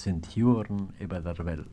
sind Juren über der Welt.